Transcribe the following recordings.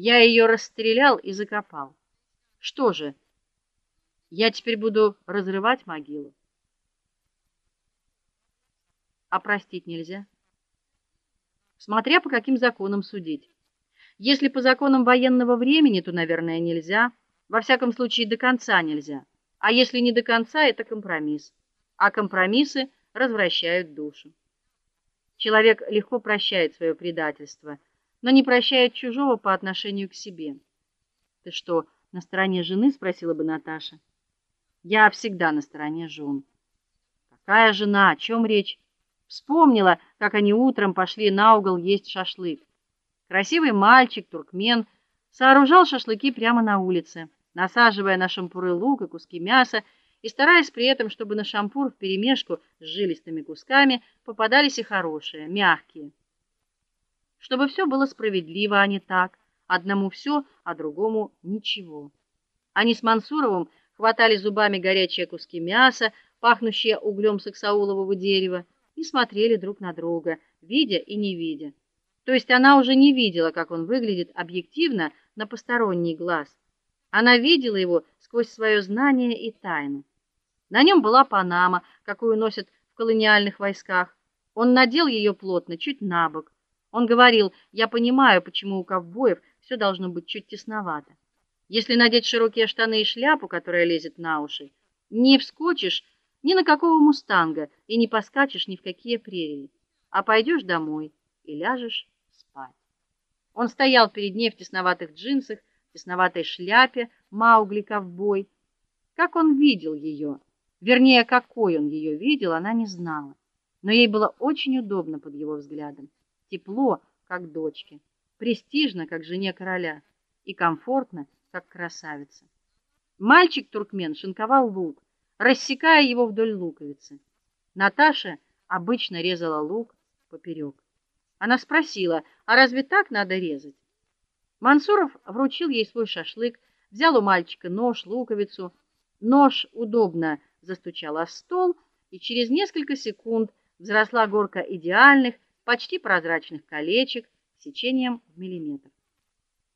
Я ее расстрелял и закопал. Что же? Я теперь буду разрывать могилу. А простить нельзя. Смотря по каким законам судить. Если по законам военного времени, то, наверное, нельзя. Во всяком случае, до конца нельзя. А если не до конца, это компромисс. А компромиссы развращают душу. Человек легко прощает свое предательство, но не прощает чужого по отношению к себе. Ты что, на стороне жены, спросила бы Наташа. Я всегда на стороне жен. Какая жена? О чем речь? Вспомнила, как они утром пошли на угол есть шашлык. Красивый мальчик, туркмен, сооружал шашлыки прямо на улице, насаживая на шампуры лук и куски мяса и стараясь при этом, чтобы на шампур вперемешку с жилистыми кусками попадались и хорошие, мягкие. Чтобы все было справедливо, а не так: одному все, а другому ничего. Они с Мансуровым хватали зубами горячие куски мяса, пахнущие углем саксаулового дерева, и смотрели друг на друга, видя и не видя. То есть она уже не видела, как он выглядит объективно на посторонний глаз. Она видела его сквозь свое знание и тайну. На нем была панама, какую носят в колониальных войсках. Он надел ее плотно, чуть набок. Он говорил: "Я понимаю, почему у ковбоев все должно быть чуть тесновато. Если надеть широкие штаны и шляпу, которая лезет на уши, не вскочишь ни на какого мустанга и не поскачешь ни в какие прерии, а пойдешь домой и ляжешь он стоял перед ней в тесноватых джинсах, тесноватой шляпе, Маугли-ковбой. Как он видел ее, вернее, какой он ее видел, она не знала. Но ей было очень удобно под его взглядом, тепло, как дочке, престижно, как жене короля, и комфортно, как красавица. Мальчик-туркмен шинковал лук, рассекая его вдоль луковицы. Наташа обычно резала лук поперек. Она спросила: "А разве так надо резать?" Мансуров вручил ей свой шашлык, взял у мальчика нож, луковицу. Нож удобно застучал о стол, и через несколько секунд взросла горка идеальных, почти прозрачных колечек сечением в миллиметр.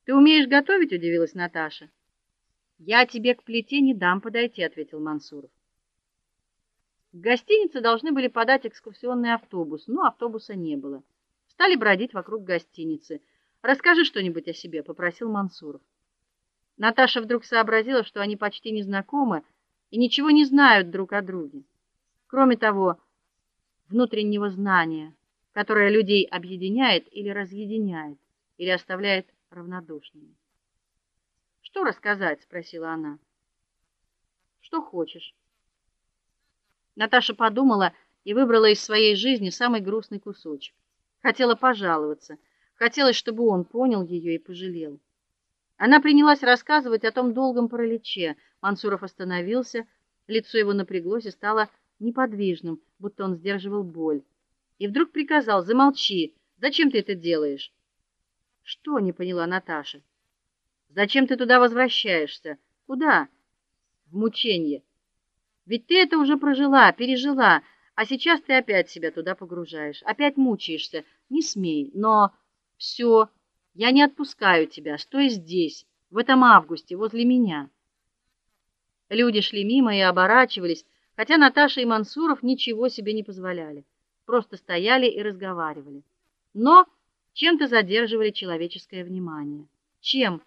Ты умеешь готовить, удивилась Наташа. Я тебе к плите не дам подойти, ответил Мансуров. В гостинице должны были подать экскурсионный автобус, но автобуса не было. Стали бродить вокруг гостиницы. Расскажи что-нибудь о себе, попросил Мансуров. Наташа вдруг сообразила, что они почти не знакомы и ничего не знают друг о друге. Кроме того, внутреннего знания, которое людей объединяет или разъединяет, или оставляет равнодушными. Что рассказать, спросила она. Что хочешь. Наташа подумала и выбрала из своей жизни самый грустный кусочек. Хотела пожаловаться, хотелось, чтобы он понял ее и пожалел. Она принялась рассказывать о том долгом параличе. Мансуров остановился, лицо его напряглось и стало неподвижным, будто он сдерживал боль. И вдруг приказал: "Замолчи. Зачем ты это делаешь?" "Что?" не поняла Наташа. "Зачем ты туда возвращаешься? Куда?" "В мучение. Ведь ты это уже прожила, пережила. А сейчас ты опять себя туда погружаешь, опять мучаешься. Не смей, но все, я не отпускаю тебя. Стой здесь, в этом августе возле меня. Люди шли мимо и оборачивались, хотя Наташа и Мансуров ничего себе не позволяли. Просто стояли и разговаривали. Но чем-то задерживали человеческое внимание. Чем?